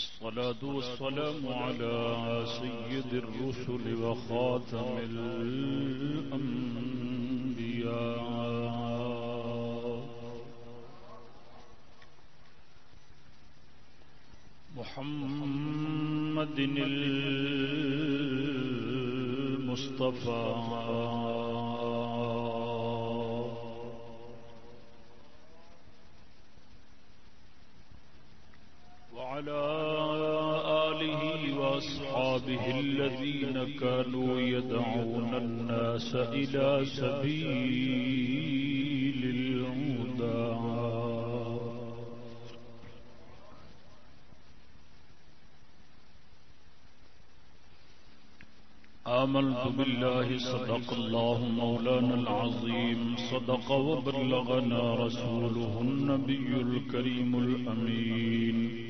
الصلاة والسلام على سيد الرسل وخاتم الأنبياء. محمد المصطفى. وعلى وأصحابه الذين كانوا يدعون الناس إلى سبيل الهدى. آمنت بالله، صدق الله مولانا العظيم. صدق وبلغنا رسوله النبي الكريم الأمين.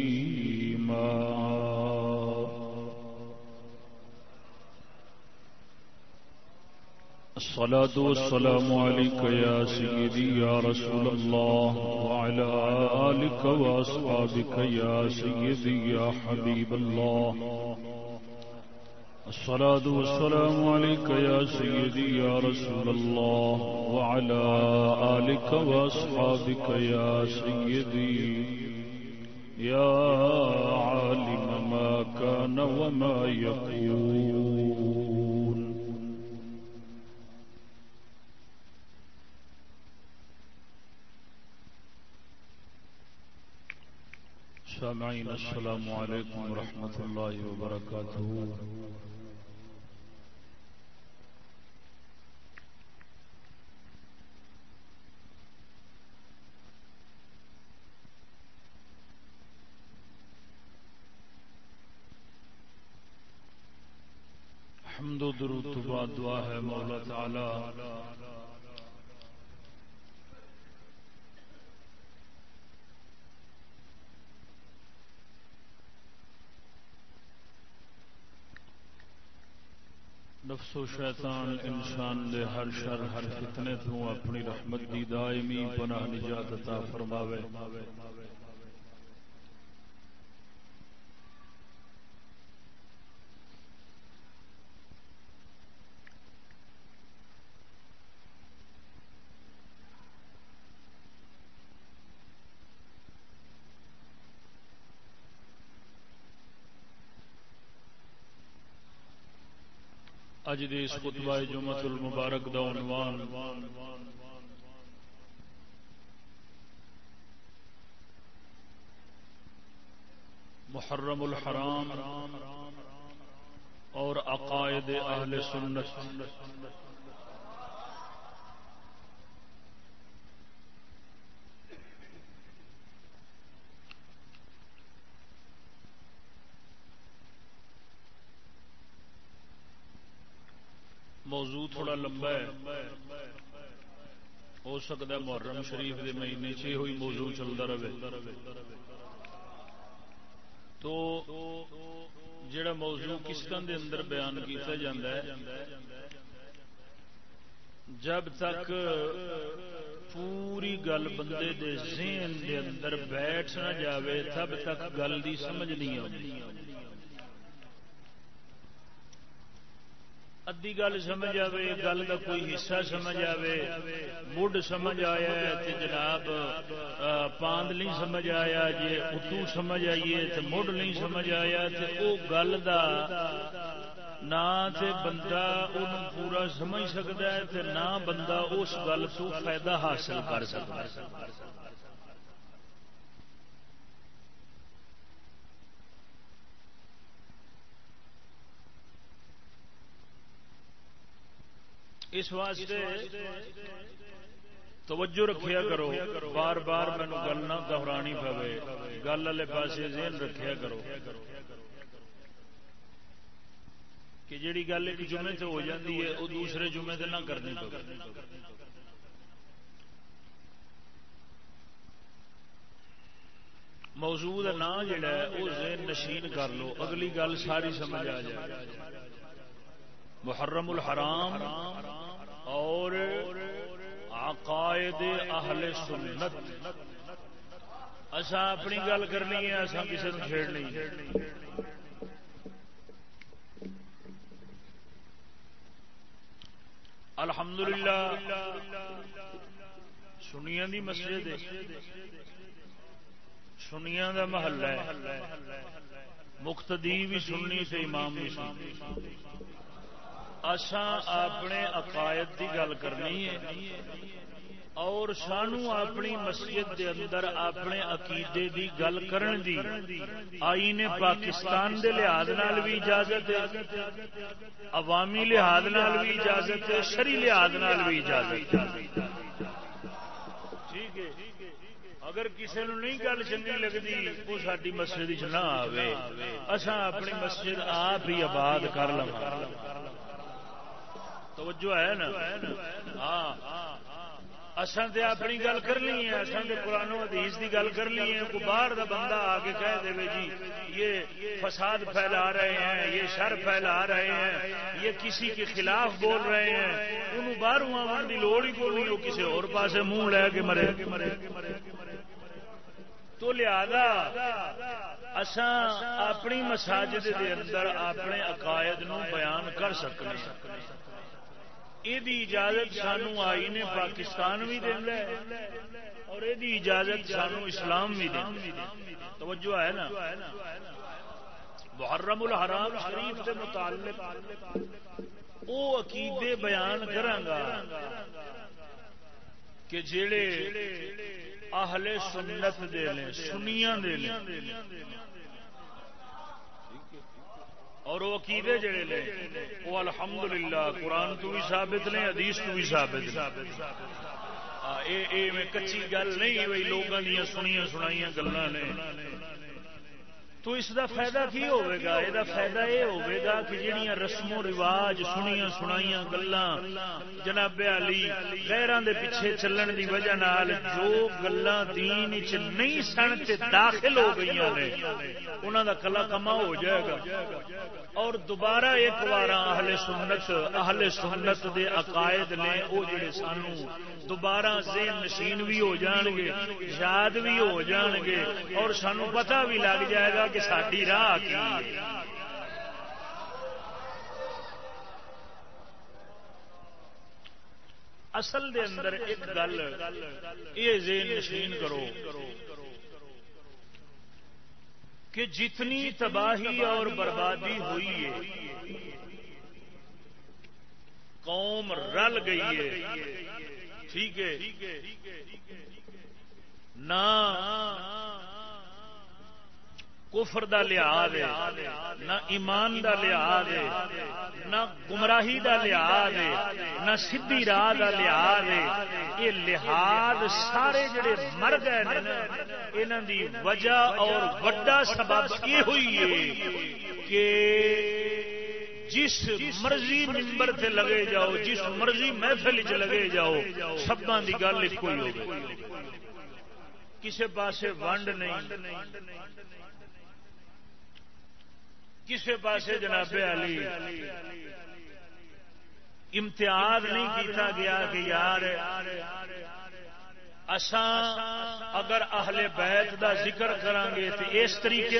الصلاة والسلام عليك يا سيدي يا رسول الله وعلى آلك وأصحابك يا سيدي يا حبيب الله. الصلاة والسلام عليك يا سيدي يا رسول الله وعلى آلك وأصحابك يا سيدي. يا عالم ما كان وما يكون سامعين السلام عليكم ورحمة الله وبركاته حمد و درود تو بعد دعا ہے مولا تعالی۔ نفس و شیطان انسان دے ہر شر، ہر فتنے تو اپنی رحمت دی دائمی پناہ نجات عطا فرماوے۔ اج دے خطبہ جمعت المبارک دا عنوان محرم الحرام اور عقائد اہل سنت۔ موضوع تھوڑا لمبا ہے۔ ہو سکتا ہے محرم شریف کے مہینے چ ہوئی موضوع چلتا رہے۔ تو جڑا موضوع کس طرح اندر بیان کیتا جاتا ہے، جب تک پوری گل بندے دے ذہن دے اندر بیٹھ نہ جاوے، تب تک گل دی سمجھ نہیں آتی ادی گل سمجھ آئے گل کا کوئی حصہ سمجھ آئے مڈ سمجھ آیا تے جناب پاند نہیں سمجھ آیا جی اتو سمجھ آئیے تو مڈ نہیں سمجھ آیا تے او گل دا نہ تے بندہ ان پورا سمجھ سکتا ہے تے نہ بندہ اس گل تو فائدہ حاصل کر سکتا ہے۔ اس واسطے توجہ رکھیا کرو۔ بار بار مینو گل نہ دہرانی پوے۔ گل والے پاس ذہن رکھیا کرو۔ کہ جیڑی گل ایک جمعے سے ہو جاتی ہے وہ دوسرے جمعے سے نہ کرنی پہ موضوع کا نام جڑا ہے وہ ذہن نشین کر لو۔ اگلی گل ساری سمجھ آ جائے۔ محرم الحرام اور عقائد اہل سنت۔ اصا اپنی گل کرنی ہے اصا کسی نے چھیڑ نہیں الحمدللہ سنیا دی مسجد سنیا دا محلہ ہے۔ مقتدی بھی سننی سے امام بھی سننی۔ اساں اپنے عقائد کی گل کرنی ہے اور سانو اپنی مسجد دے اندر اپنے عقیدے دی گل کرن دی۔ آئین پاکستان دے لحاظ نال بھی اجازت ہے۔ عوامی لحاظ نال بھی اجازت ہے۔ شری لحاظ نال بھی اجازت ہے۔ ٹھیک ہے۔ اگر کسی نو نہیں گل چنگی لگتی، وہ ساری مسجد چ نہ آئے اصا اپنی مسجد آپ ہی آباد کر لو توجہ ہے نا؟ ہاں۔ اصل تے اپنی گل کرنی ہے اصل تے قرآن حدیث دی گل کرنی ہے۔ باہر دا بندہ آگے کہہ دے جی یہ فساد پھیلا رہے ہیں، یہ شر پھیلا رہے ہیں، یہ کسی کے خلاف بول رہے ہیں۔ انہوں باہر آن کی لوڑ ہی کوئی وہ کسی اور پاسے منہ لے کے مرے۔ مرے تو لہذا اساں اپنی مساجد دے اندر اپنے عقائد نو بیان کر سکتے یہ اجازت سانو آئی نے پاکستان بھی دینا اور یہ اجازت سانو اسلام بھی دینا توجہ ہے نا؟ محرم الحرام شریف کے متعلق وہ عقیدے بیان کرانگا کہ جڑے اہل سنت دے لیں سنیاں دے لیں اور وہ عقیدے جڑے نے، وہ الحمدللہ قرآن تو بھی ثابت نے، حدیث تو بھی ثابت اے میں کچی گل نہیں بھائی لوگوں دیا سنیا سنائی گلان نے۔ تو اس دا فائدہ کی ہوئے گا؟ یہ فائدہ یہ ہوئے گا کہ جہاں رسم و رواج سنیا سنائی گلان جناب علی غیران دے پیچھے چلن دی وجہ نال جو گلان دین چ نہیں سن تے داخل ہو گئی نے انہوں دا کلا کما ہو جائے گا۔ اور دوبارہ ایک بار اہل سنت اہل سنت دے عقائد نے وہ جڑے سانو دوبارہ ذہن نشین بھی ہو جان گے یاد بھی ہو جان گے اور سانو پتہ بھی لگ جائے گا کہ ساری راہ کی؟ اصل دے اندر ایک گل، یہ ذہن نشین کرو کہ جتنی تباہی اور بربادی ہوئی ہے، قوم رل گئی ہے، ٹھیک ہے؟ نہ کفر دا لحاظ ہے، نہ ایمان دا لحاظ ہے، نہ گمراہی دا لحاظ ہے، نہ سیدھی راہ دا لحاظ ہے۔ یہ لحاظ سارے جڑے مر گئے انہوں دی وجہ اور وڈا سبب یہ ہوئی ہے کہ جس مرضی ممبر سے لگے جاؤ، جس مرضی محفل چ لگے جاؤ سبا کی گل ایک ہی ہو کسی پاسے ونڈ نہیں۔ کسی پاس جناب علی؟ امتیاز نہیں کیتا گیا کہ یار اساں اگر اہل بیت دا ذکر کران گے تو اس طریقے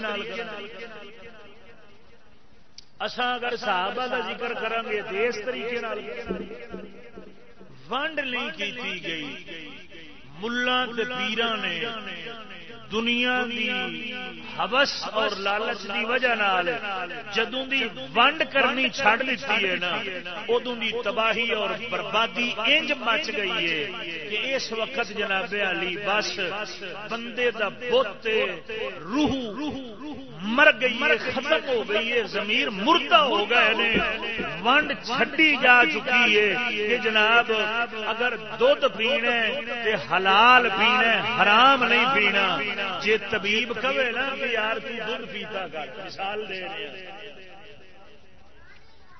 اساں اگر صحابہ دا ذکر کران گے تو اس طریقے ونڈ نہیں کی گئی۔ ملا پیران نے دنیا دی حبس اور لالچ دی وجہ نال جدوں دی ونڈ کرنی چھڑ لیتی ہے نا ادوں دی تباہی اور بربادی انج مچ گئی ہے کہ اس وقت جناب علی بس بندے دا بت، روح مر گئی ہے، ختم ہو گئی ہے زمیر مردہ ہو گئے نے۔ ونڈ چھڈی جا چکی ہے کہ جناب اگر دھد پینا تے حلال پینا حرام نہیں پینا۔ جی طبیب کہے نا کہ یار تو دھد پیتا کر مثال دے رہے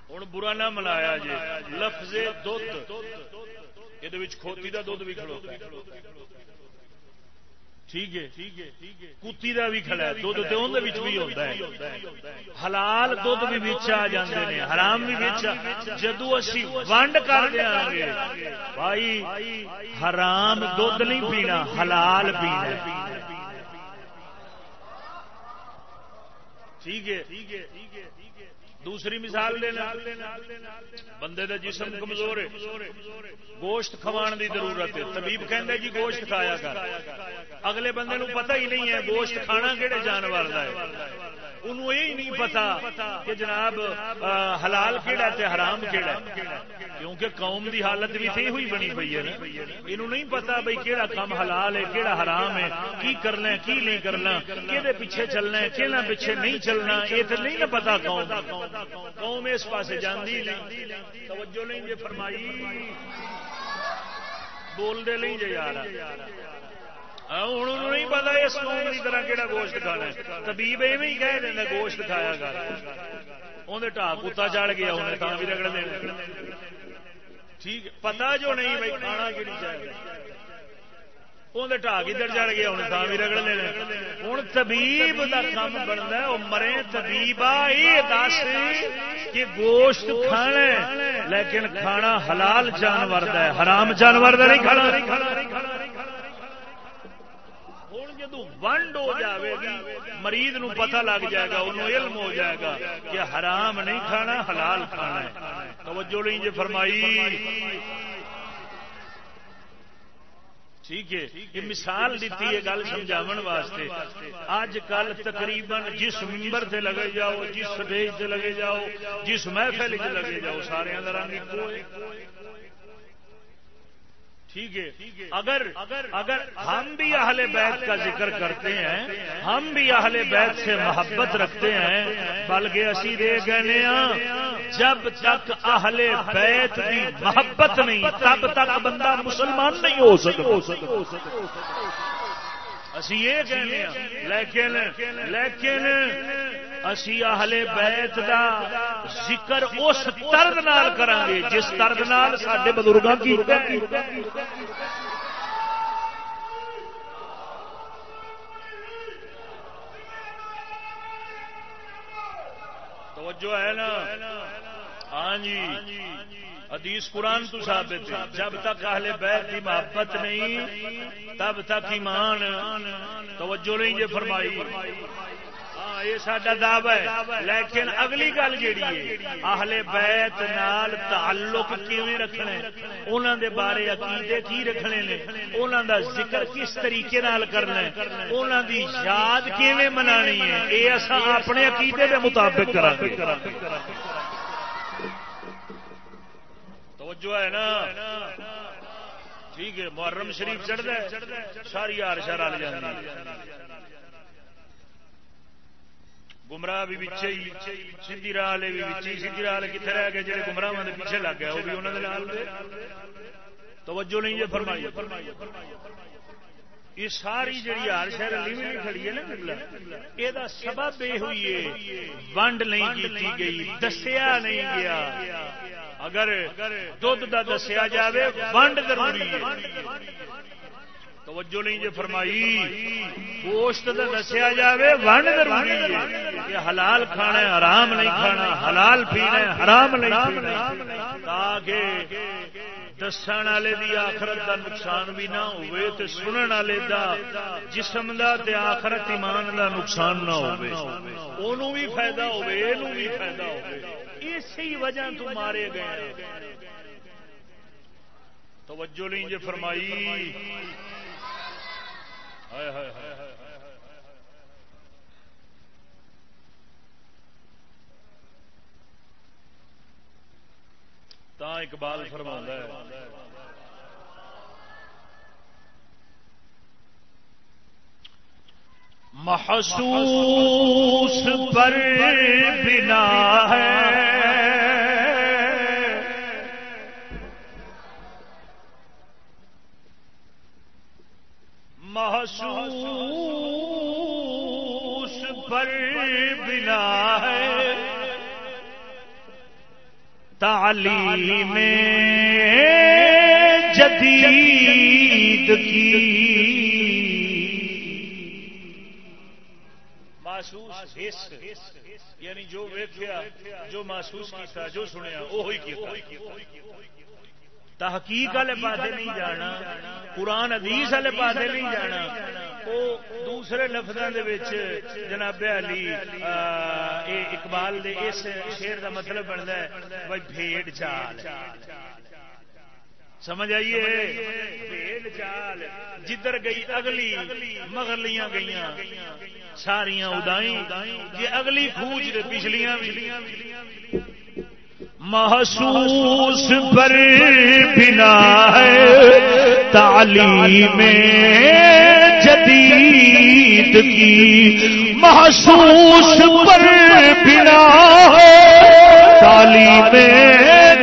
ہوں برا نہ منایا جی لفظ دھد یہ کھوتی کا دھد بھی کھلوتا ٹھیک ہے۔ کتی کا بھی کھڑا ہے دھد تو اندر بھی ہوتا ہے۔ حلال دھد بھی بچ آ جاتے ہیں حرام بھی بچ جدو اسی ونڈ کر دیا گے، بھائی، حرام دھد نہیں پینا، حلال پینا ٹھیک ہے۔ دوسری مثال دینا بندے دا جسم کمزور ہے۔ گوشت کھوان دی ضرورت ہے۔ طبیب کہندے جی گوشت کھایا کر۔ اگلے بندے نو پتہ ہی نہیں ہے گوشت کھانا کہڑے جانور دا ہے۔ انہوں یہ نہیں پتا کہ جناب حلال کہڑا تے حرام کہڑا کیونکہ قوم دی حالت بھی تھی ہوئی بنی پی ہے یہ نہیں پتا بھائی کہڑا کام حلال ہے کہڑا حرام ہے، کی کرنا ہے، کی نہیں کرنا کہ پیچھے چلنا ہے کہ پیچھے نہیں چلنا، یہ تو نہیں پتا قوم۔ قوم اس پاس جاندی نہیں۔ توجہ نہیں جی فرمائی۔ بول دے نہیں جی یار۔ ہوں نہیں پتا اس قوم کی طرح کہڑا گوشت کھانا طبیب ایویں ہی کہہ دینا گوشت کھایا کر۔ اندر ٹا کتا چڑھ گیا انہیں بھی رگڑ دینا۔ ٹھیک پتا جو نہیں بھائی، کھانا کہ چاہیے۔ اندر ٹا کدھر چڑھ گیا انہیں تا بھی رگڑ دینا۔ ہوں، طبیب کا کام بنتا ہے وہ مرے طبیب یہ دس کہ گوشت کھانا لیکن کھانا حلال جانور ہے، حرام جانور نہیں کھانا۔ ونڈ ہو جاوے گی، مریض نو پتہ لگ جائے گا انہوں علم ہو جائے گا کہ حرام نہیں کھانا، حلال کھانا ہے۔ توجہ نہیں جی فرمائی۔ ٹھیک ہے، یہ مثال دیتی ہے گل سمجھا واسطے۔ اج کل تقریباً جس ممبر سے لگے جاؤ، جس سٹیج سے لگے جاؤ، جس محفل لگے جاؤ، سارے رنگ ٹھیک ہے۔ اگر اگر ہم بھی اہل بیت کا ذکر کرتے ہیں ہم بھی اہل بیت سے محبت رکھتے ہیں بلکہ اسی دے گنے جب تک اہل بیت کی محبت نہیں تب تک بندہ مسلمان نہیں ہو سکتا۔ اسی یہ کہنے لیکن لیکن اسی اہل بیت دا ذکر اس طرد نال کریں گے، جس طرد نال سڈے بزرگوں کی۔ توجہ ہے نا؟ ہاں جی۔ حدیث قرآن تو ثابت ہے۔ جب تک اہل بیت کی محبت نہیں، تب تک ایمان۔ توجہ نہیں یہ فرمائی۔ ہاں یہ سڈا دعو ہے۔ لیکن اگلی گل جیڑی ہے، اہل بیت نال تعلق کیویں رکھنا انہوں دے بارے عقیدے کی رکھنے نے؟ انہوں دا ذکر کس طریقے نال کرنا ہے؟ انہوں دی یاد کیویں منانی ہے؟ یہ اصا اپنے عقیدے کے مطابق کرا توجہ ہے نا؟ ٹھیک ہے، محرم شریف چڑھتا ہے، ساری ہار شہر آ جاتی گمراہ بھی بچے سیدھی راہ والے بھی بچے سیدھی راہ والے کتنے رہ گئے؟ جہے گمراہ کے پیچھے لگ گئے، وہ بھی انہوں نے توجہ نہیں ہے فرمائی یہ ساری جی ہر شہر علی کھڑی ہے نا یہ سبب یہ ہوئی ہے، ونڈ نہیں کی گئی، دسیا نہیں گیا۔ اگر دھد کا دسیا جائے ونڈ ضروری ہے۔ توجہ نہیں جی فرمائی۔ گوشت کا دسیا جائے ونڈ ضروری ہے۔ حلال کھانا حرام نہیں کھانا۔ حلال پینا حرام نہیں پینا۔ تاکہ دسن والے دی آخرت دا نقصان بھی نہ ہوئے تے سنن والے دا جسم دا تے آخرت ایمان دا نقصان نہ ہوئے۔ اونوں بھی فائدہ ہوئے، اینوں بھی فائدہ ہوئے۔ اسی وجہ تو مارے گئے توجہ نہیں جی فرمائی۔ تا اقبال فرما ہے۔ محسوس پر بنا تعلیم جدید کی۔ محسوس یعنی جو ویکیا جو محسوس کیتا، جو سنیا وہی تحقیق والے پاس نہیں جانا، قرآن حدیث والے پاس نہیں جانا۔ وہ دوسرے لفظوں کے جناب علی اقبال دے اس شیر کا مطلب بنتا ہے، بھائی بھیڑ چال۔ سمجھ آئیے؟ بھیڑ چال۔ جدھر گئی اگلی مغرلیاں گئی ساریاں ادائی یہ جی اگلی خوج پچھلیاں محسوس پر بنا ہے تعلیم جدید کی محسوس پر بنا ہے تعلیم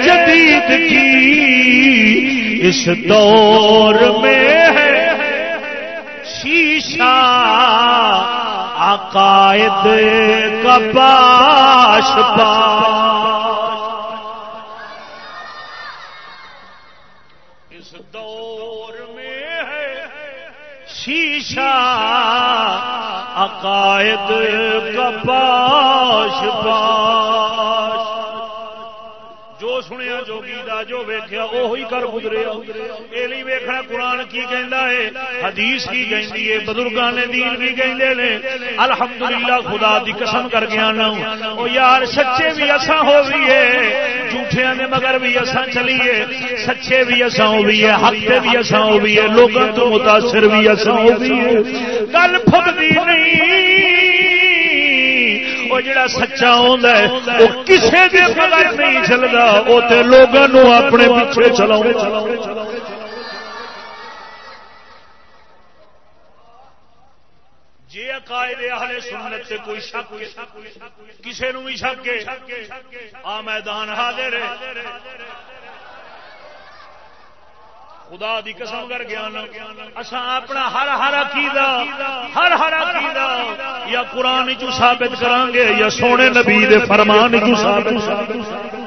جدید کی اس دور میں ہے شیشہ عقائد کا پاش پاش شیشہ، عقائد کا پاش جو سنیا، جو گیتا، جو ویخیا وہی کر گزرے یہ نہیں ویخنا قرآن کی کہندا ہے، حدیث کی کہندی ہے، بزرگاں نے دین بھی کہندے نے۔ الحمدللہ خدا دی قسم کر گیا نا او یار، سچے بھی اساں ہوئیے جھوٹیاں نے مگر بھی اساں چلیے، سچے بھی اساں ہوئیے حق تے بھی اساں ہوئیے لوگاں تو متاثر بھی اساں ہوئیے گل پھکدی نہیں وہ جڑا سچا ہوتا ہے وہ کسی کے بغیر نہیں چلتا وہ تو لوگوں اپنے پیچھے چلا جی عقائد اہل سنت سے کوئی شک کسی نو بھی شک آ میدان حاضر خدا دی قسم کر گیا اسا اپنا ہر ہر عقیدہ، ہر ہر عقیدہ یا قرآن چ ثابت کران گے یا سونے نبی دے فرمان چ ثابت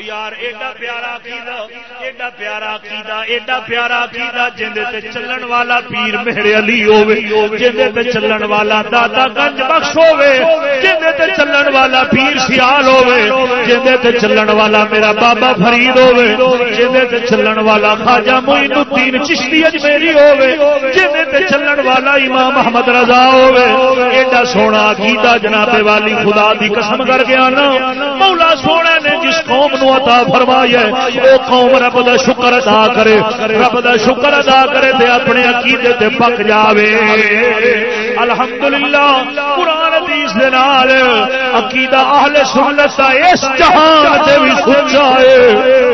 یار ایڈا پیارا عقیدہ ایڈا پیارا عقیدہ ایڈا پیارا عقیدہ جندے تے چلن والا پیر میرے علی ہوے جندے تے چلن والا دادا گنج بخش ہوے جندے تے چلن والا پیر سیال ہوے جندے تے چلن والا میرا بابا فرید ہوے جندے تے چلن والا خواجہ معین الدین چشتی اجمیری ہوے جندے تے چلن والا امام محمد رضا ہوے ایڈا سونا عقیدہ جناب والی خدا دی قسم کر گیا نا مولا قوم نو عطا فرمایا او قوم رب دا شکر ادا کرے۔ رب دا شکر ادا کرے تے اپنے عقیدے تے پک جاوے۔ الحمدللہ، قرآن حدیث دے نال عقیدہ اہل سنت دا اس جہان تے بھی سچا ہے۔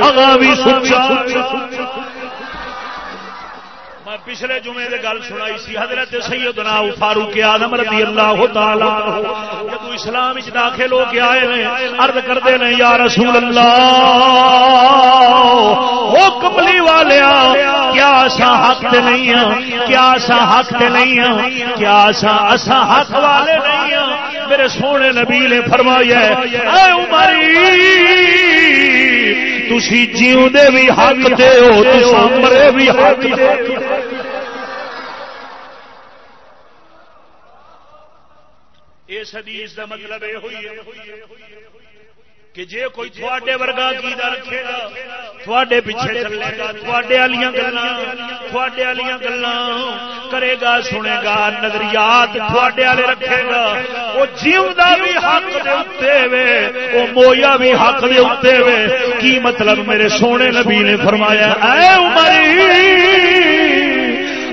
اگاں بھی سچا۔ پچھلے جمعے دے گل سنائی سی، حضرت سیدنا فاروق اعظم رضی اللہ تعالی جب اسلام وچ داخل ہو کے آئے نے، عرض کردے نے، یا رسول اللہ، او کملی والیا، کیا اسا حق تے نہیں ہاں کیا اسا حق تے نہیں ہاں کیا اسا اسا حق والے نہیں ہاں۔ میرے سونے نبی نے فرمایا، اے عمری، تسی جیوں دے بھی حق تے ہو، تساں مرے بھی حق تے اس حدیث کا مطلب یہ ہوئی ہے کہ جے کوئی تھوڑے ورگا کیدا رکھے گا تھوڑے پیچھے چلے گا تھوڑے والیاں گلاں تھوڑے والیاں گلاں کرے گا سنے گا نظریات تھوڑے والے رکھے گا۔ وہ جیوندا بھی حق دے اوتے وے وہ مویا بھی حق دے اوتے وے۔ کی مطلب میرے سونے نبی نے فرمایا؟ اے عمر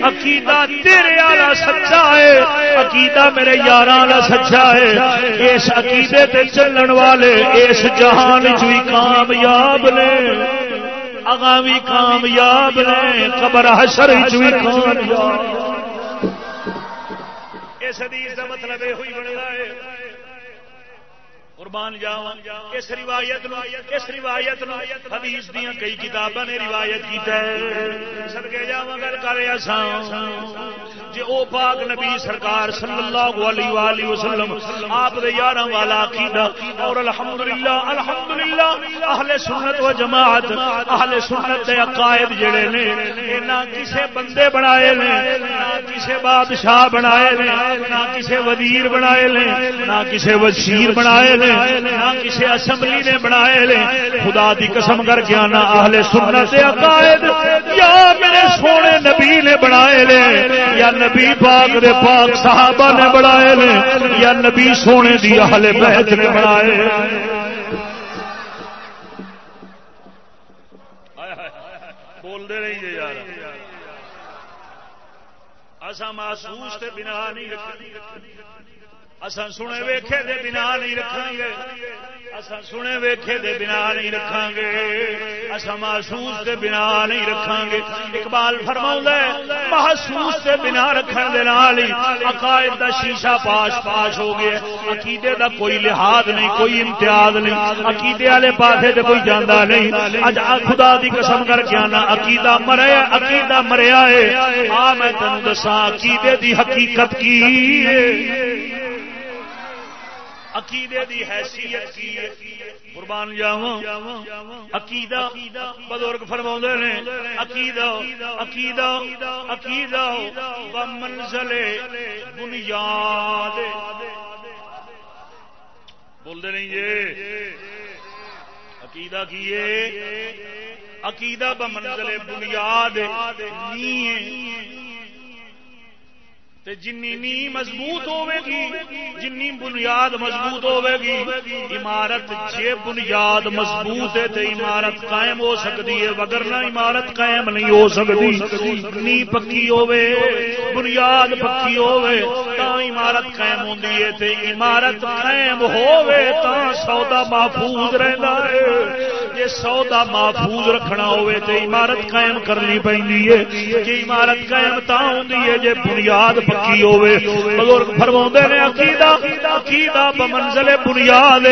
عقیدہ تیرے والا سچا ہے، عقیدہ میرے یار والا سچا ہے۔ اس عقیدے تے چلن والے، اس جہان چی کامیاب نے۔ اگاں بھی کامیاب نے، قبر حشر چی کامیاب۔ اس حدیث کا مطلب یہ ہوئی بنتا ہے قربان جاوا اس روایت نو اس روایت نو حدیث دیا کئی کتاباں نے روایت کیتا ہے۔ سدکے جاواں گل کر اساں جے او پاک نبی سرکار صلی اللہ علیہ والہ وسلم، آپ دے یاراں والا عقیدہ، اور الحمدللہ الحمدللہ، اہل سنت و جماعت، اہل سنت دے عقائد جڑے نے نہ کسے بندے بنائے نے، نہ کسے بادشاہ بنائے نے، نہ کسے وزیر بنائے نے، نہ کسے وزیر بنائے نے، نہ کسی اسمبلی نے بنائے لے خدا دی قسم کر کے آنا، اہل سنت دے عقائد، یا میرے سونے نبی نے بنائے لے یا نبی پاک دے پاک صحابہ نے بنائے لے یا نبی سونے دی اہل بیت نے بنائے بول دے رہی یار۔ اصا محسوس کے بنا نہیں رکھنی اسان سنے ویکھے دے بنا نہیں رکھیں گے۔ اسان سنے ویکھے دے بنا نہیں رکھیں گے۔ اسان محسوس دے بنا نہیں رکھیں گے۔ اقبال فرماؤں ہے، محسوس دے بنا رکھن دے نال ہی عقائد دا شیشہ پاش پاش ہو گیا۔ عقیدے دا کوئی لحاظ نہیں، کوئی امتیاز نہیں۔ عقیدے والے پاسے تے کوئی جاندا نہیں۔ اج خدا دی قسم کر کے آنا، عقیدہ مریا عقیدہ مریا ہے۔ آ میں تینوں دساں، عقیدے دی حقیقت کی ہے؟ عقیدے دی حیثیت کی قربان جاواں، عقیدہ بزرگ فرما نے، عقیدہ عقیدہ عقیدہ، و منزل بنیاد۔ بول دے نہیں جی؟ عقیدہ کیے عقیدہ ب منزل بنیاد نہیں ہے جنی نی مضبوط ہوے گی جنی بنیاد مضبوط ہوے گی عمارت جے بنیاد مضبوط ہے تے عمارت قائم ہو سکتی ہے وگرنہ عمارت قائم نہیں ہو سکتی نی پکی ہوے بنیاد پکی ہوے تا عمارت قائم ہوندی ہے تے عمارت قائم ہوے تا سودا محفوظ رہندا ہے۔ جے سودا محفوظ رکھنا ہوے تے عمارت قائم کرنی پیندی ہے کہ عمارت قائم تا ہوندی ہے، جے بنیاد پکی ہوے بزرگ فرما نے عقیدہ عقیدہ بمنزل بنیاد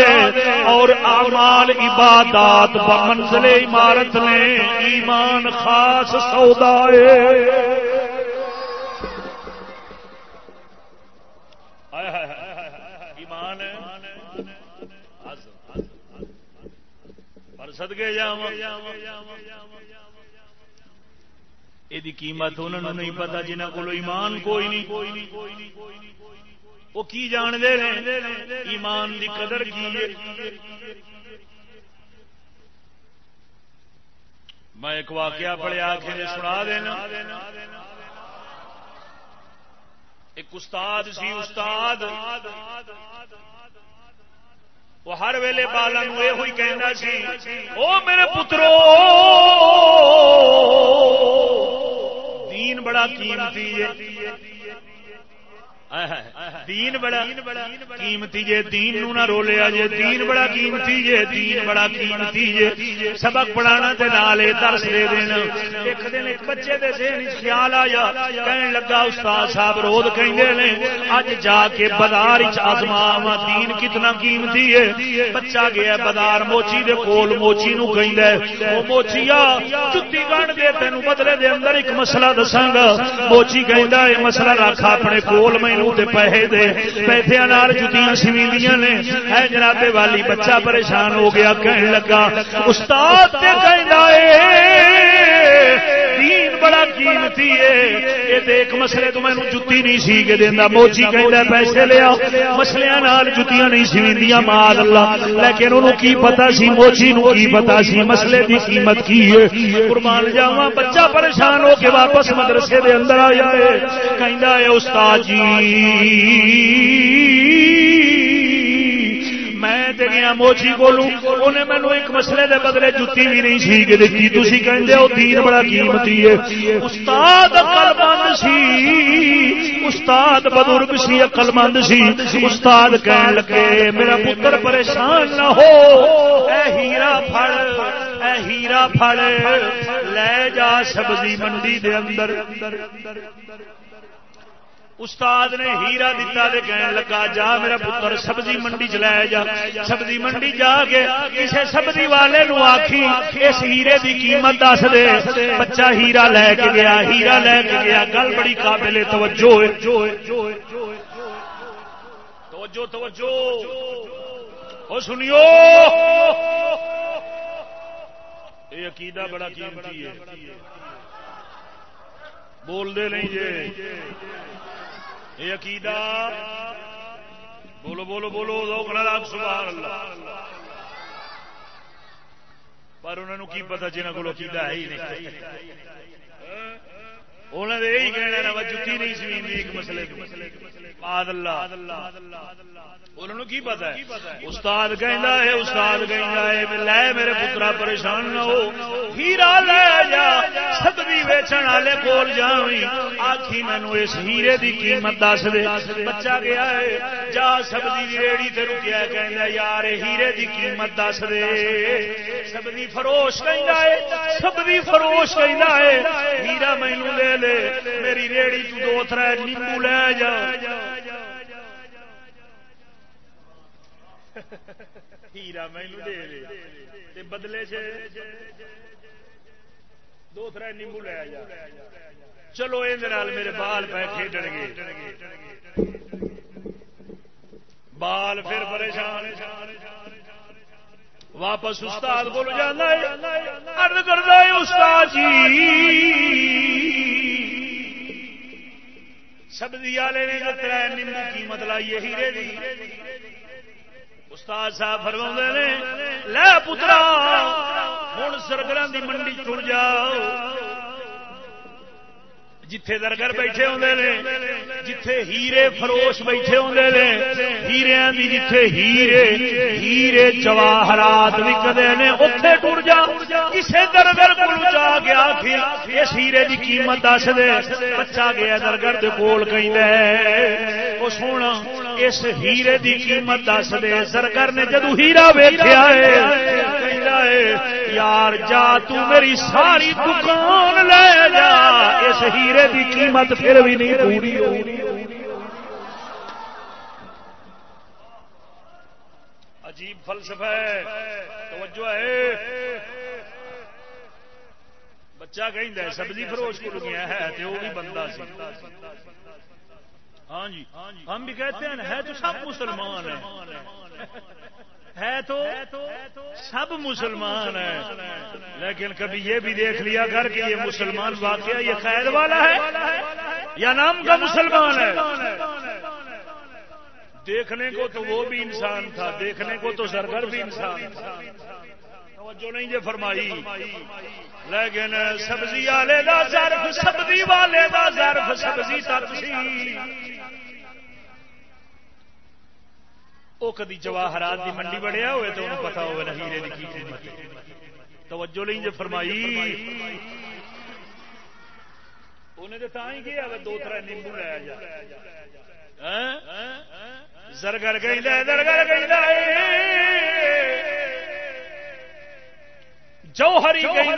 اور اعمال عبادات بمنزل عمارت نے ایمان خاص سودا ایمان سدگے جا یہ قیمت انہوں نے نہیں پتا جنہ کو ایمان کوئی نہیں۔ وہ کی جان دے ایمان دی قدر کی میں ایک واقعہ پڑھیا کے سنا دینا۔ ایک استاد سی، استاد۔ وہ ہر ویلے بالن یہ کہنا سی، او میرے پترو! دین بڑا قیمتی ہے۔ دین بڑا قیمتی جے دین نو نہ رولیا جے دین بڑا قیمتی جے دین بڑا قیمتی جے۔ سبق پڑھانا تے نال درس دے دینا ایک دن ایک بچے دے ذہن خیال آیا کہن لگا استاد صاحب روز کہندے نے اج جا کے بازار وچ آزماواں۔ دین کتنا قیمتی ہے۔ بچہ گیا بازار موچی دے کول موچی نو کہندا ہے او موچیا گن دے بدلے دے اندر ایک مسئلہ دساں گا۔ موچی کہندا ہے مسئلہ رکھ اپنے کول میں پیسے دے پیسے جتیاں سویلیاں نے۔ ہے جناب والی، بچہ پریشان ہو گیا کہنے لگا، استاد دین بڑا قیمتی ہے۔ یہ دیکھ مسئلے تو مینو جتی نہیں سی کہ دینا موچی کہ پیسے لیا مسلیا جتیاں نہیں سویندیاں مال اللہ۔ لیکن انہوں کی پتا سی؟ موچی نو کی پتا سی؟ مسئلے کی قیمت کی ہے۔ قربان جاوا بچہ پریشان ہو کے واپس مدرسے دے اندر آیا ہے۔ کہ استاد جی گیا موچی کولوں انہیں مینو ایک مسئلے دے بدلے جتی بھی نہیں سی کہ دیتی تھی کہتے ہو دین بڑا قیمتی ہے استاد اقل مند سی استاد بزرگ سی اقل مند سی استاد کہن لگے میرا پتر پریشان نہ ہو اے ہیرا پھڑ اے ہیرا پھڑ لے جا سبزی منڈی دے اندر استاد نے ہیرا دتا دے کہنے لگا، جا میرا پتر، سبزی منڈی چ لے جا۔ سبزی منڈی جا کے کسی سبزی والے نو آخی اس ہیرے دی قیمت دس دے۔ بچہ ہیرا لے کے گیا، ہیرا لے کے گیا۔ گل بڑی قابل توجہ توجہ توجہ۔ او سنیو۔ یہ عقیدہ بڑا قیمتی ہے۔ بول دے نہیں جے۔ یہ عقیدہ بولو بولو بولو لوگ لاکھ سبحان اللہ۔ پر انہوں کی پتا جنہ کو عقیدہ ہے ہی نہیں؟ انہوں نے یہی کہنا نا جتی نہیں سی ایک مسئلے انہوں کی پتا ہے؟ استاد کہندا ہے، استاد کہندا ہے لے میرے پترا، پریشان نہ ہو۔ ہیرا لے جا سبزی ویچن والے کول جاویں۔ آکھی مینوں اس ہیرے دی قیمت دس دے۔ بچہ گیا ہے، جا سبزی دی ریڑی تے رکیا کہندا یار ہیرے دی قیمت دس دے۔ سبزی فروش کہندا ہے سبزی فروش کہندا ہے۔ ہیرا مینوں لے لے، میری ریڑی تو دو تر نیمبو لے جا۔ ہیرا مینو دے دے بدلے سے دو تر نیمبو لے جا چلو یہ میرے بال پہ کھیڈ گے بال پھر پریشان واپس استاد کو جانا ہے استاد جی سبزی والے نے جو تر نیمبو قیمت لائی ہے ہیرے دی۔ استاد صاحب فرما نے، لے پترا ہوں سرگر کی منڈی چڑ جاؤ۔ جتھے درگر بیٹھے ہوندے نے، جتھے ہیرے فروش بیٹھے ہوندے نے، ہیریاں دی جتھے ہیرے ہیرے جواہرات وکدے نے، اوتھے ٹر جا کسے درگر کول جا کے آکھی اس ہیرے دی قیمت دس دے، بچہ گیا درگر دے کول کہندا ہے۔ او سونا، اس ہیرے دی قیمت دس دے درگر نے جدو ہیرا ویکھیا ہے کہندا ہے، یار جا تو میری ساری دکان لے جا، اس ہیرے دی قیمت پھر بھی نہیں پوری ہو۔ عجیب فلسفہ ہے، توجہ ہے۔ بچہ کہ سبزی فروش کو گیا ہے تو وہ بھی بندہ سی۔ ہاں جی۔ ہم بھی کہتے ہیں ہے تو سب مسلمان ہیں۔ ہے تو سب مسلمان ہیں۔ لیکن کبھی یہ بھی دیکھ لیا کر کہ یہ مسلمان واقعہ یہ قید والا ہے یا نام کا مسلمان ہے۔ دیکھنے کو تو وہ بھی انسان تھا دیکھنے کو تو سرگر بھی انسان تھا۔ جو نہیں یہ فرمائی۔ لیکن سبزی والے کا ظرف، سبزی والے کا ظرف سبزی تک سی وہ کدی جواہرات دی منڈی بڑھیا ہوئے تو انہوں پتا ہوئے ہیرے کی قیمت توجہ نہیں جو فرمائی۔ انہیں تو ہی کیا دو تر نیمبو لیا جا۔ ہاں؟ زرگر گئی زرگر گئی جوہری گئی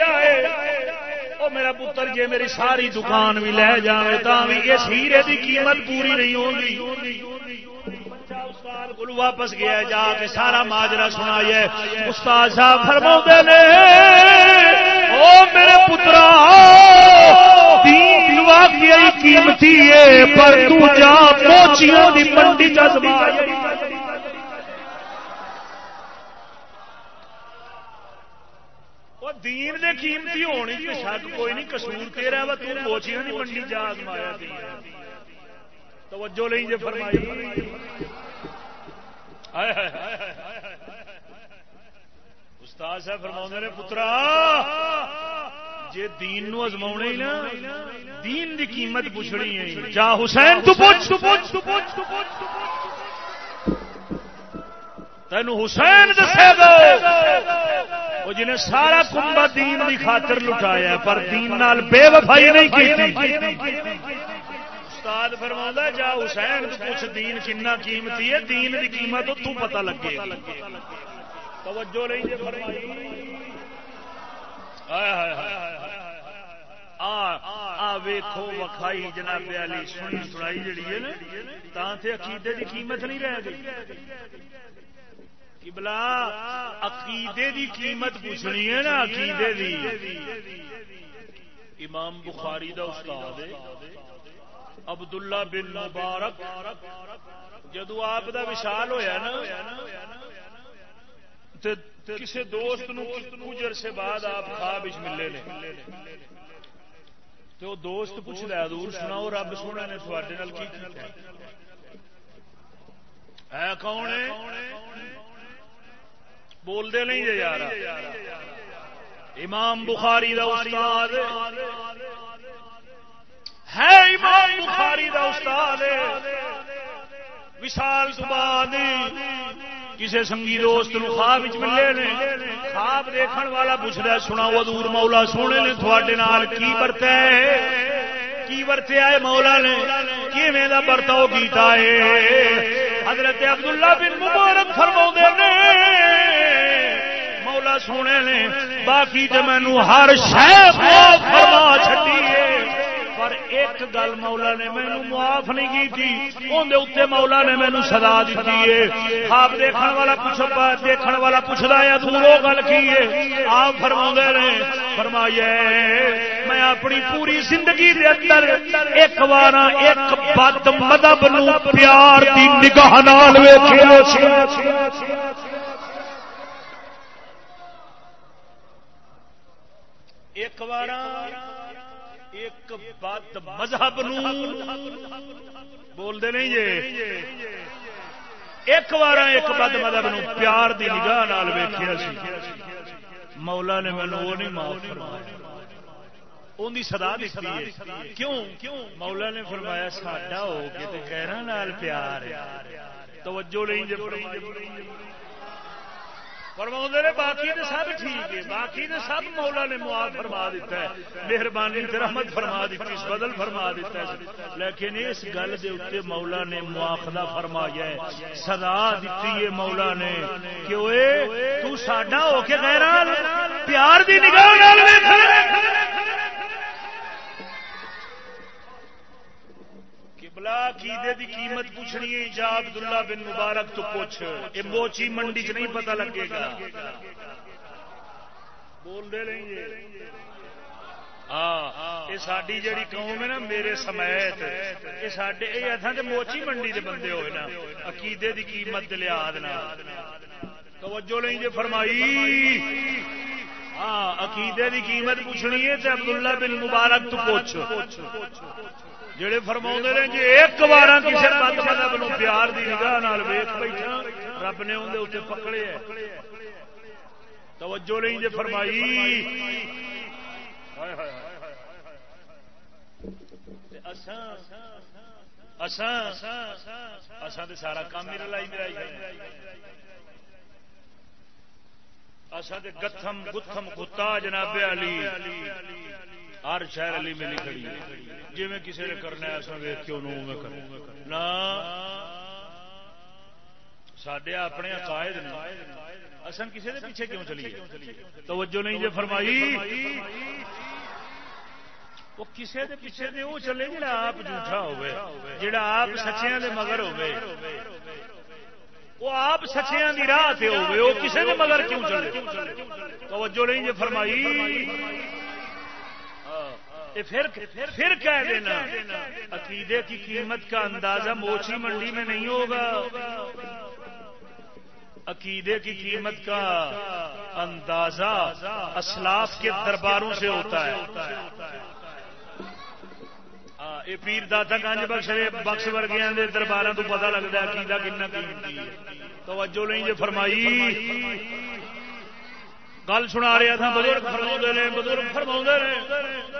وہ میرا پتر جی میری ساری دکان بھی لے جائے تو اس ہیرے دی قیمت پوری نہیں ہوگی واپس گیا جا کے سارا ماجرا سنا استاد صاحب فرما نے او میرے پترا قیمتی ہے پر تو جا موچیوں دی منڈی جذبہ دین دے قیمتی ہونی تو شک کوئی نہیں کسور تیرا وا تو موچیاں دی منڈی جا آزمایا توجہ نہیں جی فرمائی۔ استاد صاحب فرما نے، پترا جی دین نو ازما ہی نا، دین دی قیمت پوچھنی ہے۔ جا حسین تو پوچھ تو پوچھ تو پوچھ تو پوچھ تو پوچھ۔ تین حسین دسے گا وہ جنہیں سارا کنبا دین دی خاطر لٹایا پر دین نال بے وفائی نہیں کی استاد فرما جا حسین پوچھ، دین کنا قیمتی ہے؟ دین کی قیمت تو پتہ لگے توجہ نہیں جی وکھائی جناب علی، سنی سنائی جڑی ہے نا، تاں تے عقیدے دی قیمت نہیں رہ گئی۔ بلا عقیدے دی قیمت پوچھنی ہے نا، عقیدے دی۔ امام بخاری دا استاد عبداللہ بن مبارک۔ جدو آپ دا وشال ہویا نا کسی دوست نجر سے بعد آپ خواب ملے نے۔ تو دوست پوچھتا دور سناؤ، رب سونا نے تھوڑے کی ہے؟ کون بولتے نہیں جی یار۔ امام بخاری دا استاد۔ ہے امام بخاری دا استاد۔ وشال سباد۔ کسی سنگی دوست نو خواب ملے نے۔ خواب دیکھن والا پوچھتا سنا ادور مولا سونے نے تھوڑے نال کی برتا ہے؟ کی ورتیا ہے مولا نے؟ کیویں دا برتاؤ کیتا ہے؟ حضرت عبداللہ بن مبارک فرما نے، مولا سونے نے، باقی تو مینو ہر شہ فرما چڈی پر ایک گل مولا نے مینو معاف نہیں کی اندر مولا نے مینو سدا دیتی ہے۔ آپ دیکھنے والا پوچھ دیکھنے والا پوچھتا ہے تو وہ گل کی ہے؟ آپ فرما نے، فرمائیے، میں اپنی پوری زندگی دے اندر ایک بار ایک بد مدب نو پیار کی نگاہ نال ایک بار ایک بد مذہب بولتے نہیں جی ایک بار ایک بد مذہب پیار دی نگاہ نال ویخیا مولا نے مینو وہ نہیں معاف فرمایا۔ ان کی سدا دیتی ہے۔ کیوں؟ مولا نے فرمایا ساڈا ہو کے کہنا پیار توجہ نہیں جب فرما نے باقی نے سب ٹھیک ہے، باقی نے سب مولا نے معاف فرما دیتا ہے۔ مہربانی رحمت فرما دیتی اس بدل فرما دیتا ہے۔ لیکن اس گل کے اتنے مولا نے مواخلہ فرمایا ہے۔ سدا دیتی ہے مولا نے کہ تو ساڈا ہو کے غیر پیار دی نگاہ بلا کیدے دی قیمت پوچھنی ہے جا عبداللہ بن مبارک تو پوچھ۔ یہ موچی منڈی چ نہیں پتہ لگے گا۔ بول دے لیں گے۔ ہاں، یہ ساری جڑی قوم ہے نا، میرے سمیت۔ یہ سڈے یہ اتنا موچی منڈی دے بندے ہوئے نا، عقیدے دی قیمت لحاظ توجہ نہیں جی فرمائی۔ ہاں عقیدے دی قیمت پوچھنی ہے عبداللہ بن مبارک تو پوچھ۔ جڑے فرما نے جی ایک بار کسی بد مذہب نو پیار دی نگاہ ویخ بیٹھا، رب نے اندر اتنے پکڑے توجہ نہیں جی فرمائی۔ سارا کام ہی رلائی ملائی اصا گتھم گتھم گتا جناب علی۔ ہر شہر علی ملی کھڑی جی میں کسی نے کرنا ایسا ویک کے انہوں کرنا سڈے اپنے عقائد نے اصل کسی نے پیچھے کیوں چلیے؟ توجہ نہیں جی فرمائی؟ وہ کسی کے پیچھے دے وہ چلے جا آپ جھوٹا ہوئے جڑا آپ سچیاں دے مگر ہوئے وہ آپ سچیاں دی راہ سے ہوئے وہ کسی نے مگر کیوں چلے؟ توجہ نہیں جی فرمائی؟ پھر کہہ دینا، عقیدے کی قیمت کا اندازہ موچی منڈی میں نہیں ہوگا۔ عقیدے کی قیمت کا اندازہ اسلاف کے درباروں سے ہوتا ہے۔ یہ پیر داتا گنج بخش بخش ورگیا دربار تو پتا لگتا ہے عقیدہ کن قیمتی توجہ نہیں جو فرمائی۔ گل سنا رہا تھا بزرگ فرما نے، بزرگ فرما نے،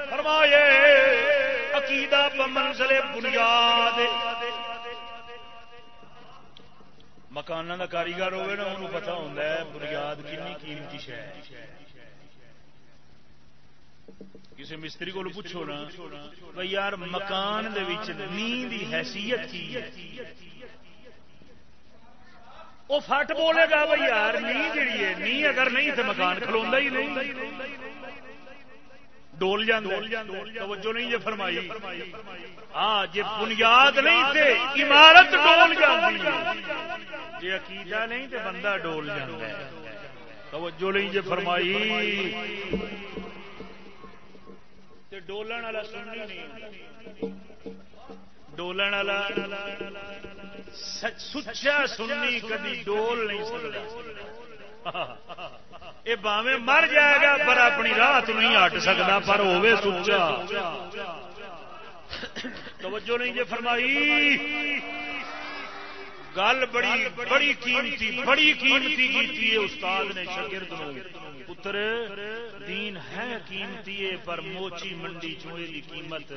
فرمائے، عقیدہ منزل بنیاد مکان کا کاریگر ہوئے نا انہوں پتا ہوتا ہے، بنیاد کنی قیمتی شہ کسی مستری کو پوچھو نا بھائی یار، مکان نیند حیثیت کی ہے؟ وہ فٹ بولے گا بھائی یار، نی جیڑی ہے، نی اگر نہیں تو مکان کھلوا ہی نہیں۔ ڈول توجہ نہیں جی فرمائی۔ ہاں جی بنیاد نہیں تے عمارت ڈول جاتی جی عقیدہ نہیں تے بندہ ڈول جاتا ہے۔ توجہ نہیں جی فرمائی۔ ڈولن والا سننی نہیں۔ ڈولن والا سچا سننی کبھی ڈول نہیں سکتا یہ باوے مر جائے گا پر اپنی رات نہیں ہٹ سکتا پر ہوے سچا توجہ نہیں جی فرمائی گل بڑی بڑی قیمتی بڑی قیمتی کی استاد نے شگرد پتر دین ہے قیمتی پر موچی منڈی چوئے کی قیمت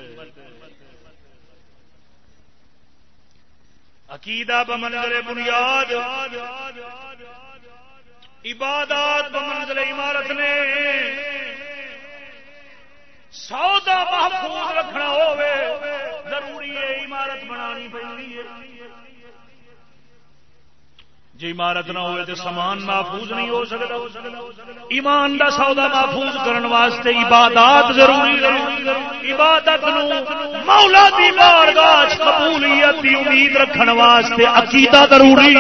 عقیدہ بمنزل بنیاد، عبادات بمنزل عمارت نے۔ سودا محفوظ رکھنا ہوے ضروری ہے عمارت بنانی پڑی ہے۔ جی عمارت نہ ہوئے تو سامان محفوظ نہیں ہو سکتا۔ ایمان دا سودا محفوظ کرنے واسطے عبادات ضروری عبادت مولا دی بارگاہ قبولیت دی امید رکھنے واسطے عقیدہ ضروری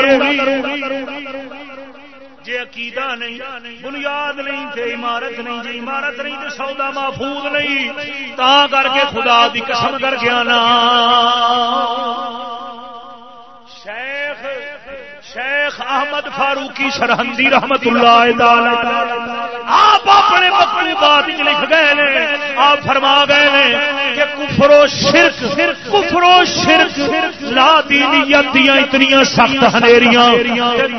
جی عقیدہ نہیں، بنیاد نہیں تے عمارت نہیں جی عمارت نہیں تو سودا محفوظ نہیں۔ تا کر کے خدا دی قسم کر گیا نا شیخ احمد فاروقی سرحدی رحمت اللہ آپ اپنے مقبوبات لکھ گئے آپ فرما گئے نے کہ کفرو شرک کفرو شرک لا دینیت دیا اتنی سخت ہنیریاں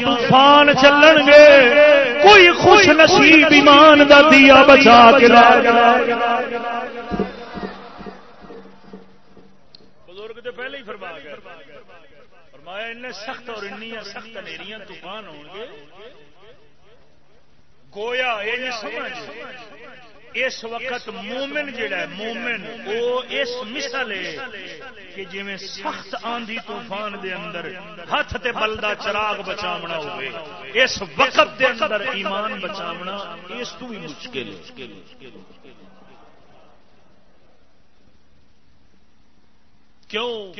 طوفان چلن گے، کوئی خوش نصیب ایمان دا دیا بچا کے بزرگ تو پہلے ہی فرما گئے۔ فرمایا سخت اور سخت نیریاں طوفان ہو گے گویا یہ سمجھ۔ اس وقت مومن جڑا ہے، مومن، وہ اس مثال ہے کہ جی سخت آندھی طوفان دے اندر ہاتھ تے بلدا چراغ بچاونا ہوئے، اس وقت دے اندر ایمان بچاونا اس تو بھی مشکل ہے۔ کیوں؟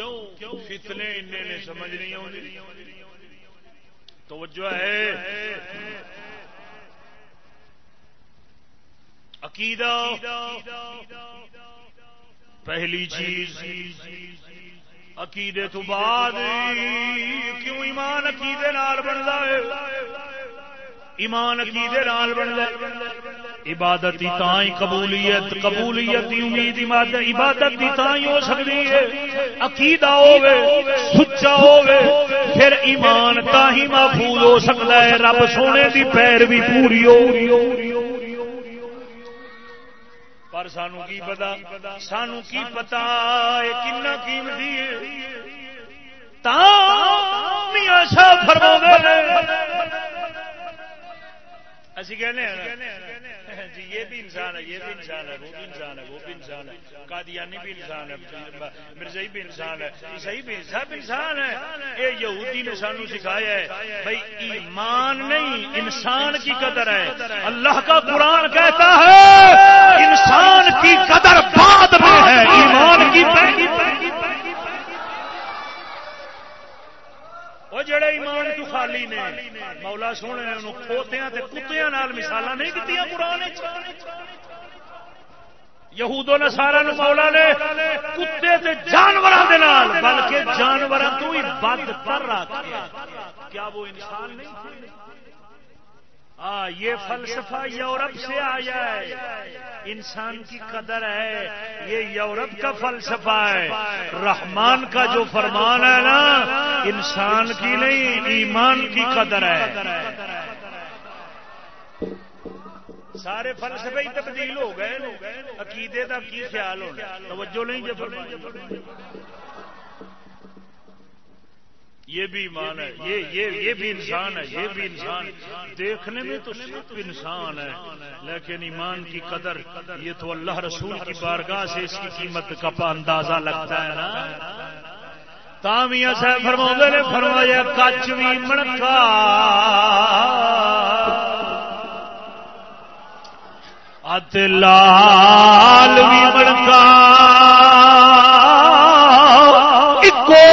فتنے انہیں نے سمجھ نہیں آتی توجہ ہے۔ عقیدہ۔ پہلی چیز، عقیدے تو بعد کیوں ایمان عقیدے نال بنتا ہے؟ ایمان عقیدے نال بنتا ہے۔ عبادت کی تھی قبولیت قبولیت کی امید عبادت دی کی تھی ہو سکتی ہے۔ عقیدہ ہوے سچا ہوے پھر ایمان تا ہی محفوظ ہو سکتا ہے۔ رب سونے کی پیر بھی پوری ہو۔ پر سانو کی پتا؟ سانو کی پتا؟ کنا قیمتی ہے۔ تا میاں شاہ فرما اسی کہنے جی یہ بھی انسان ہے، یہ بھی انسان ہے، وہ بھی انسان ہے، وہ بھی انسان ہے۔ قادیانی بھی انسان ہے مرزائی بھی انسان ہے، عیسائی بھی سب انسان ہے یہ یہودی نے سانو سکھایا ہے، بھائی، ایمان نہیں، انسان کی قدر ہے۔ اللہ کا قرآن کہتا ہے، انسان کی قدر بعد میں ہے، ایمان کی پہلی۔ وہ جڑے ایمان تو خالی نے، مولا سونے نے کھوتیاں تے کتیاں نال مثالاں نہیں دتیاں قرآن یہود و نصارا نو مولا نے کتے تے جانوراں دے نال، بلکہ جانوراں تو ہی بد پر رکھیا کیا وہ انسان نہیں آ یہ فلسفہ یورپ سے آیا ہے۔ انسان کی قدر ہے۔ یہ یورپ کا فلسفہ ہے۔ رحمان کا جو فرمان ہے نا انسان کی نہیں ایمان کی قدر ہے۔ سارے فلسفے ہی تبدیل ہو گئے۔ عقیدے کا کی خیال ہونا؟ توجہ نہیں جب یہ بھی ایمان ہے یہ یہ یہ بھی انسان ہے یہ بھی انسان دیکھنے میں تو صرف انسان ہے لیکن ایمان کی قدر یہ تو اللہ رسول کی بارگاہ سے اس کی قیمت کا اندازہ لگتا ہے نا؟ تامیاں صاحب فرما نے فرمایا کچ بھی مڑکا۔ لال بھی بڑکا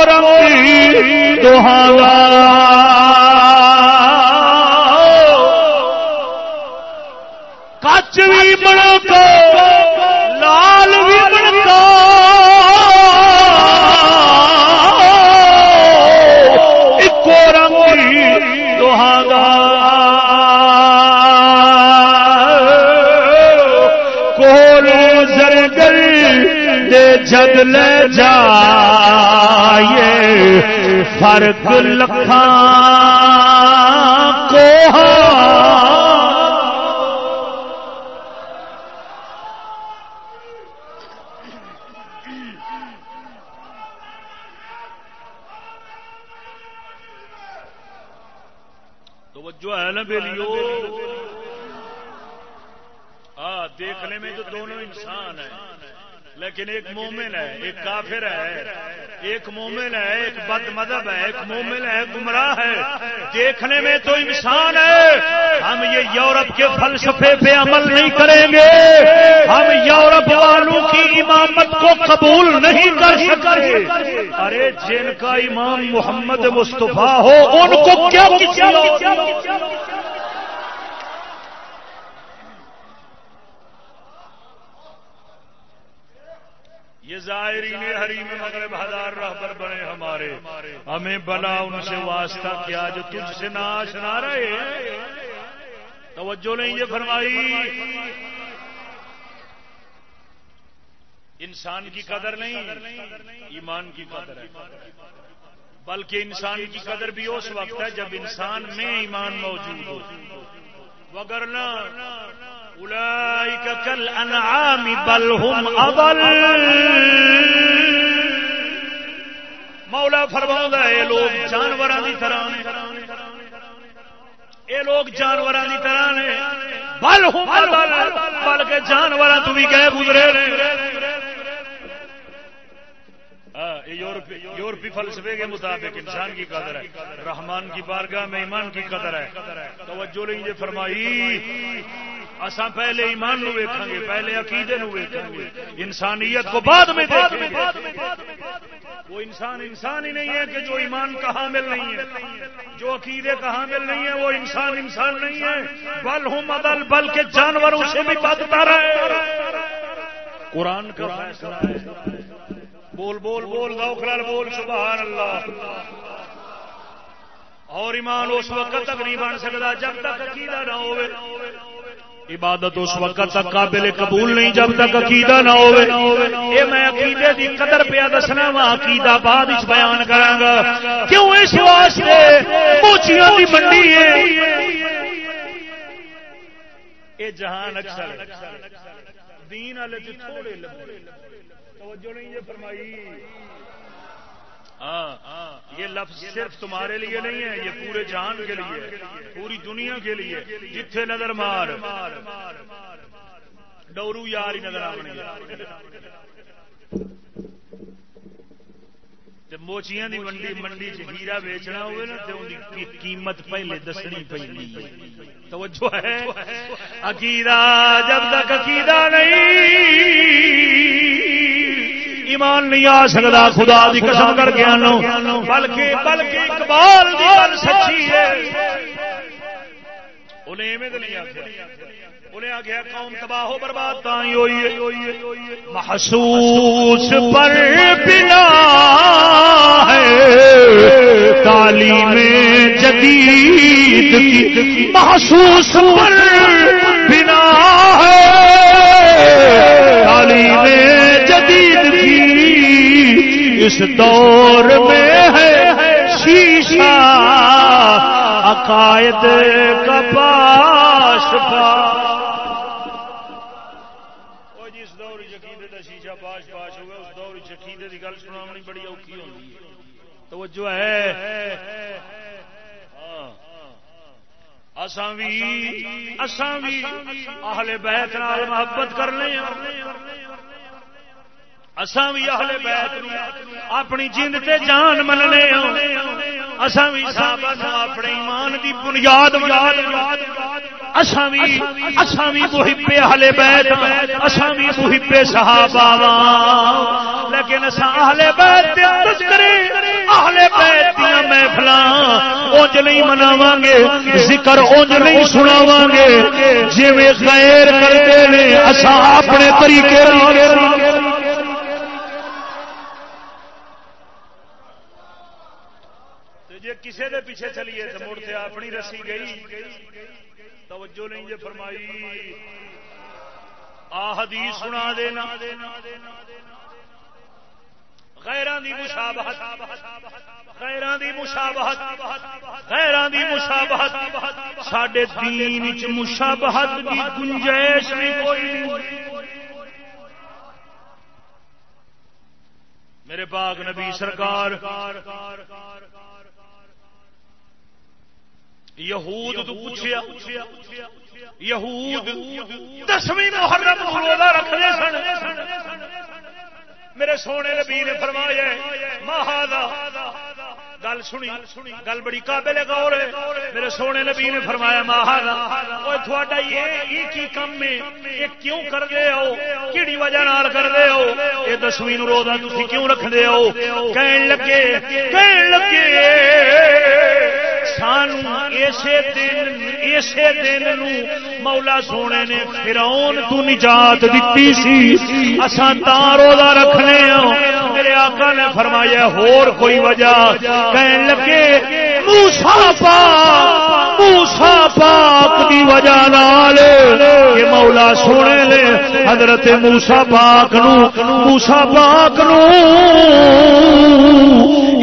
ایک رنگ کچ بھی بڑکا لال بھی بڑکا ایک رنگ دوہاگا جگ لے جا۔ جائے فرق لکھا کو ہاں۔ توجہ ہے نا بیلیو؟ ہاں دیکھنے میں تو دونوں انسان ہیں، لیکن ایک مومن ہے، ایک کافر ہے۔ ایک مومن ہے، ایک بد مذہب ہے، ایک مومن ہے گمراہ ہے۔ دیکھنے میں تو انسان ہے۔ ہم یہ یورپ کے فلسفے پہ عمل نہیں کریں گے۔ ہم یورپ والوں کی امامت کو قبول نہیں کر سکتے۔ ارے، جن کا امام محمد مصطفیٰ ہو، ان کو کیا یہ ظاہرین حریم مغرب ہزار رہبر بنے ہمارے۔ ہمیں بلا ان سے واسطہ کیا جو تجھ سے ناش نہ رہے۔ توجہ نہیں یہ فرمائی۔ انسان کی قدر نہیں، ایمان کی قدر ہے۔ بلکہ انسان کی قدر بھی اس وقت ہے جب انسان میں ایمان موجود ہو۔ وگرنا وگرنہ کل انعام بل ہم ابل مولا فرما ہے یہ لوگ جانور کی طرح یہ لوگ جانور کی طرح نے۔ بل ہوں بلکہ جانور تو بھی کہہ گزرے۔ یورپی فلسفے کے مطابق انسان کی قدر ہے۔ رحمان کی بارگاہ میں ایمان کی قدر ہے۔ توجہ لیں یہ فرمائی۔ اساں پہلے ایمان نو ویکھاں گے، پہلے عقیدے نو ویکھاں گے۔ انسانیت کو بعد میں دیکھیں گے۔ وہ انسان انسان ہی نہیں ہے کہ جو ایمان کا حامل نہیں ہے۔ جو عقیدے کا حامل نہیں ہے، وہ انسان انسان نہیں ہے۔ بل ہوں مدل بل کے جانوروں سے بھی بدتا رہے قرآن کا فیصلہ ہے۔ بول بول بول دوکھلال بول، سبحان اللہ۔ اور ایمان اس وقت تک نہیں بن سکتا جب تک عقیدہ نہ ہوئے۔ عبادت اس وقت تک قابل قبول نہیں، جب تک عقیدہ نہ ہوئے۔ اے میں عقیدے دی قدر پیا دسنا وا، عقیدہ بعد وچ بیان کراں گا۔ کیوں اس واسطے؟ موچیاں دی منڈی ہے۔ اے جہان اکثر دین والے جی تھوڑے لگے توجہ نہیں یہ فرمائی۔ ہاں یہ لفظ صرف تمہارے لیے نہیں ہے، یہ پورے جہان کے لیے پوری دنیا کے لیے جتھے نظر مار، ڈورو یار ہی نظر آنی موچیاں دی منڈی منڈی ہیرا ویچنا ہوئے نا تو قیمت پہلے دسنی پہ توجہ ہے؟ عقیدہ جب تک عقیدہ نہیں۔ ایمان نہیں آ سکتا، خدا دی قسم کر کے بلکہ بلکہ اقبال دی گل سچی ہے۔ انہیں ایویں نہیں آخیا انہیں آخیا قوم تباہ برباد تھی ہوئی ہے۔ محسوس پر بنا ہے۔ تعلیم جدید کی محسوس پر بنا ہے۔ تعلیم اس دور میں ہے شیشہ عقائد کا پاش جس دور عقیدے کا شیشہ پاش پاش ہوگا، اس دور عقیدے کی گل سنا بڑی اوکھی ہوگی تو جو ہے۔ ہاں۔ اساں بھی اساں بھی اہل بیت نال محبت کرنے اساں بھی اہل بیت اپنی جند تے جان مننے اساں بھی صحابہ نو اپنے ایمان دی بنیاد یاد اسامی اسامی محب اہل بیت اسامی محب صحابہ لیکن اسا اہل بیت دے تذکرے اہل بیت دی محفلاں اونج نہیں مناواں گے ذکر اونج نہیں سناواں گے جویں غیر کردے نے اسا اپنے طریقے نال کسی دے پیچھے چلیے تو مڑ سے اپنی رسی گئی۔ توجہ نہیں جی فرمائی۔ آ حدیث سنا دینا۔ غیران دی مشابہت۔ غیران دی مشابہت۔ غیران دی مشابہت۔ ساڈے دین وچ مشابہت دی گنجائش نہیں کوئی میرے پاک نبی سرکار یہود تو پوچھیا یہود دسویں محرم روزہ رکھنے سن۔ میرے سونے نبی نے فرمایا مہادا گل سنی گل بڑی قابل غور ہے۔ میرے سونے نبی نے فرمایا مہادا تھوڑا یہ کی کم ہے؟ یہ کیوں کر دے ہو؟ کیڑی وجہ نال کر دے ہو؟ یہ دسویں روزہ تھی کیوں رکھ دے ہو؟ کہن لگے کہن لگے۔ سانو اسے دن اسے دن نو مولا سونے نے فراؤن تو نجات دیتی سی۔ اساں تا روزہ رکھنے ہاں میرے آقا نے فرمایا، ہور کوئی وجہ؟ کہن لگے، موسی پاک موسی پاک دی وجہ نال کہ مولا سونے نے حضرت موسی پاک نو، موسی پاک نو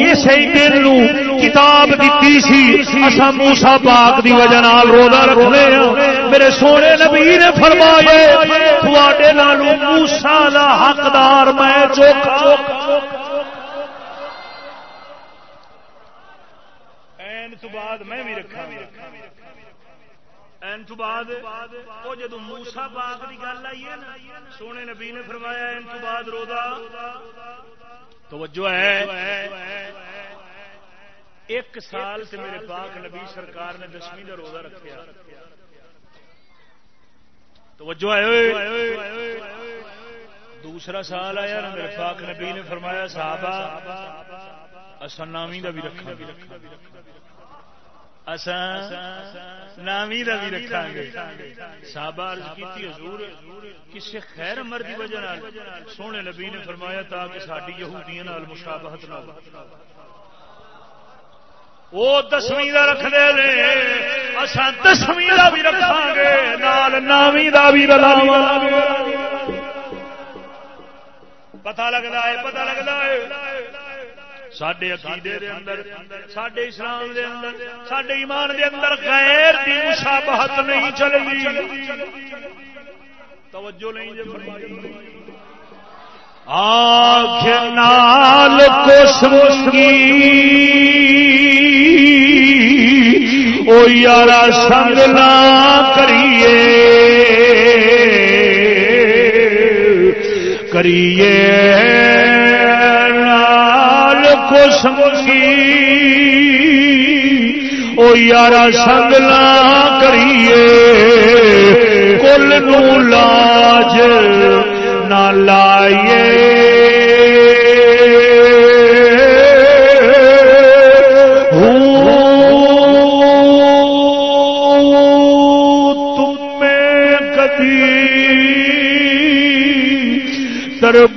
اسی دن نو کتاب دیتی سی اصا موسا پاک دی وجہ نال روزہ رکھنے ہاں۔ میرے سونے نبی نے فرمایا تھوڑے نالو موسا دا حقدار میں چوکھا۔ بعد میں بھی رکھا این تو بعد وہ جدو موسا باغ کی گل آئی ہے سونے نبی نے فرمایا این تو بعد روزہ۔ توجہ ہے۔ ایک سال سے میرے پاک نبی سرکار نے دسویں کا روزہ رکھا توجہ ہے دوسرا سال آیا میرے پاک نبی نے فرمایا، صحابہ اصا نامی کا بھی رکھا بھی رکھا نامی کا بھی رکھا گے۔ صحابہ کی حضور کسی خیر مر کی وجہ سونے نبی نے فرمایا تاکہ ساری یہودیاں مشابہت نہ وہ دسویں کا رکھتے ہیں اصا دسویں کا بھی رکھا گے نال نویں کا بھی رلاو پتا لگتا ہے پتا لگتا ہے۔ سڈے عقیدے دے اندر سڈے اسلام دے اندر سڈے ایمان دے اندر غیر دی مشابہت نہیں چلے گی۔ توجہ نہیں آخ نال کو یارا سنگ نہ کریے کریے نال کو سمگی او یارا سنگ نہ کریے کل نو لاج نہ لائیے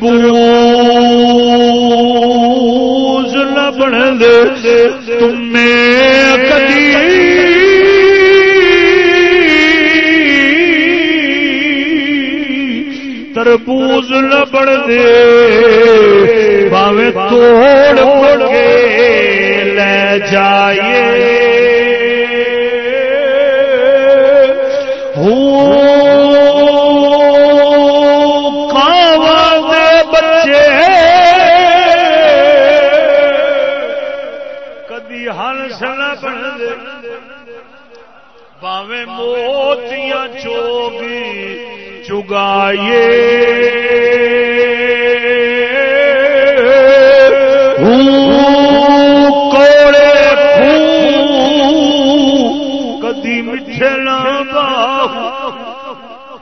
تربوز نہ بن دے تمہیں کدی تربوز نہ بن دے باوے توڑ کے لے جائیے۔ موتیاں چوگی چگائیے کوڑے کدی میٹھے نہ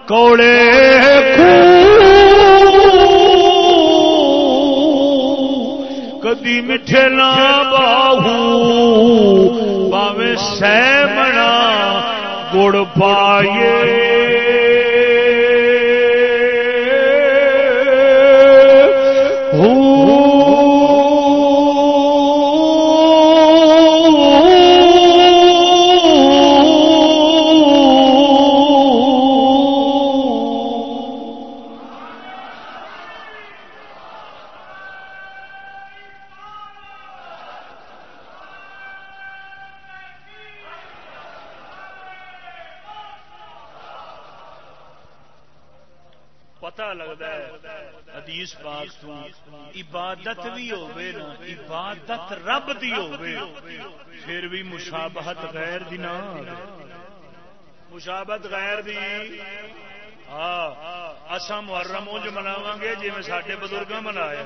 کوڑے کدی میٹھے نہ باہو سیمنا گڑ پائے مشابہت غیر دی نہ مشابہت غیر دی. ہاں. اسا محرم انج مناواں گے جویں ساڈے بزرگاں منایا.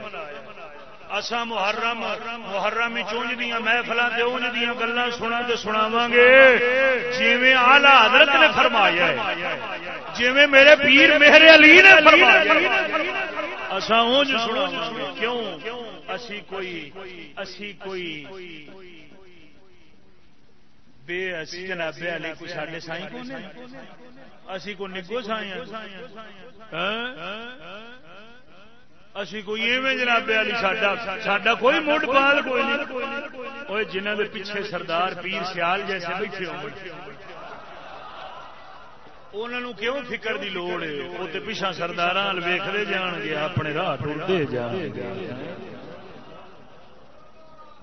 اسا محرم محرم چونج دیا محفل سے اونج دیا گلا سنا تو سناو گے. جی آلہ حضرت نے فرمایا جی میرے پیر میرے علی نے فرمایا اسا اونج سنا کیوں؟ اسی کوئی اسی کوئی بے اسی جناب علی کو ساڈے سائیں کون اسی کو نگو سائیں ہاں؟ اسی کوئی ایویں جناب علی ساڈا ساڈا کوئی مڈ پال کوئی نہیں۔ جنہ دے پیچھے سردار پیر سیال جیسے بیٹھے ہوں انہوں کیوں فکر دی لوڑ ہے؟ وہ تو پیچھا سردار ویختے جان گے، اپنے راہ ٹوٹتے جان گے۔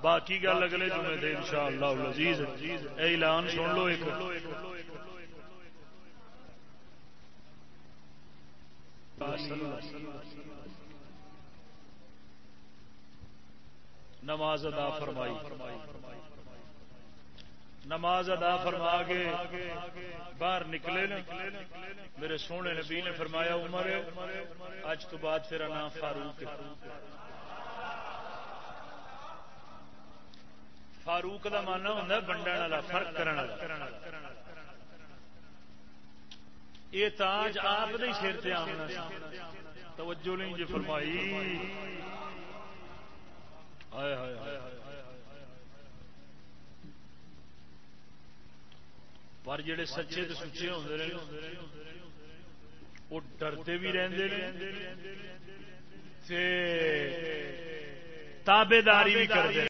باقی گل اگلے جمعے دے ان شاء اللہ عزیز اعلان سن لو ایک۔ نماز ادا فرمائی۔ نماز ادا فرما کے باہر نکلے نا۔ میرے سونے نبی نے فرمایا، عمر اج تو بعد تیرا نام فاروق فاروق کا مانا ہوں بنڈن والا، فرق کرنے والا۔ یہ تاج آپ سر سے آمنا توجہ نہیں جی فرمائی۔ ہائے ہائے ہائے پر جڑے سچے تو سچے ہوتے رہے وہ ڈرتے بھی رہتے تابے داری بھی کرتے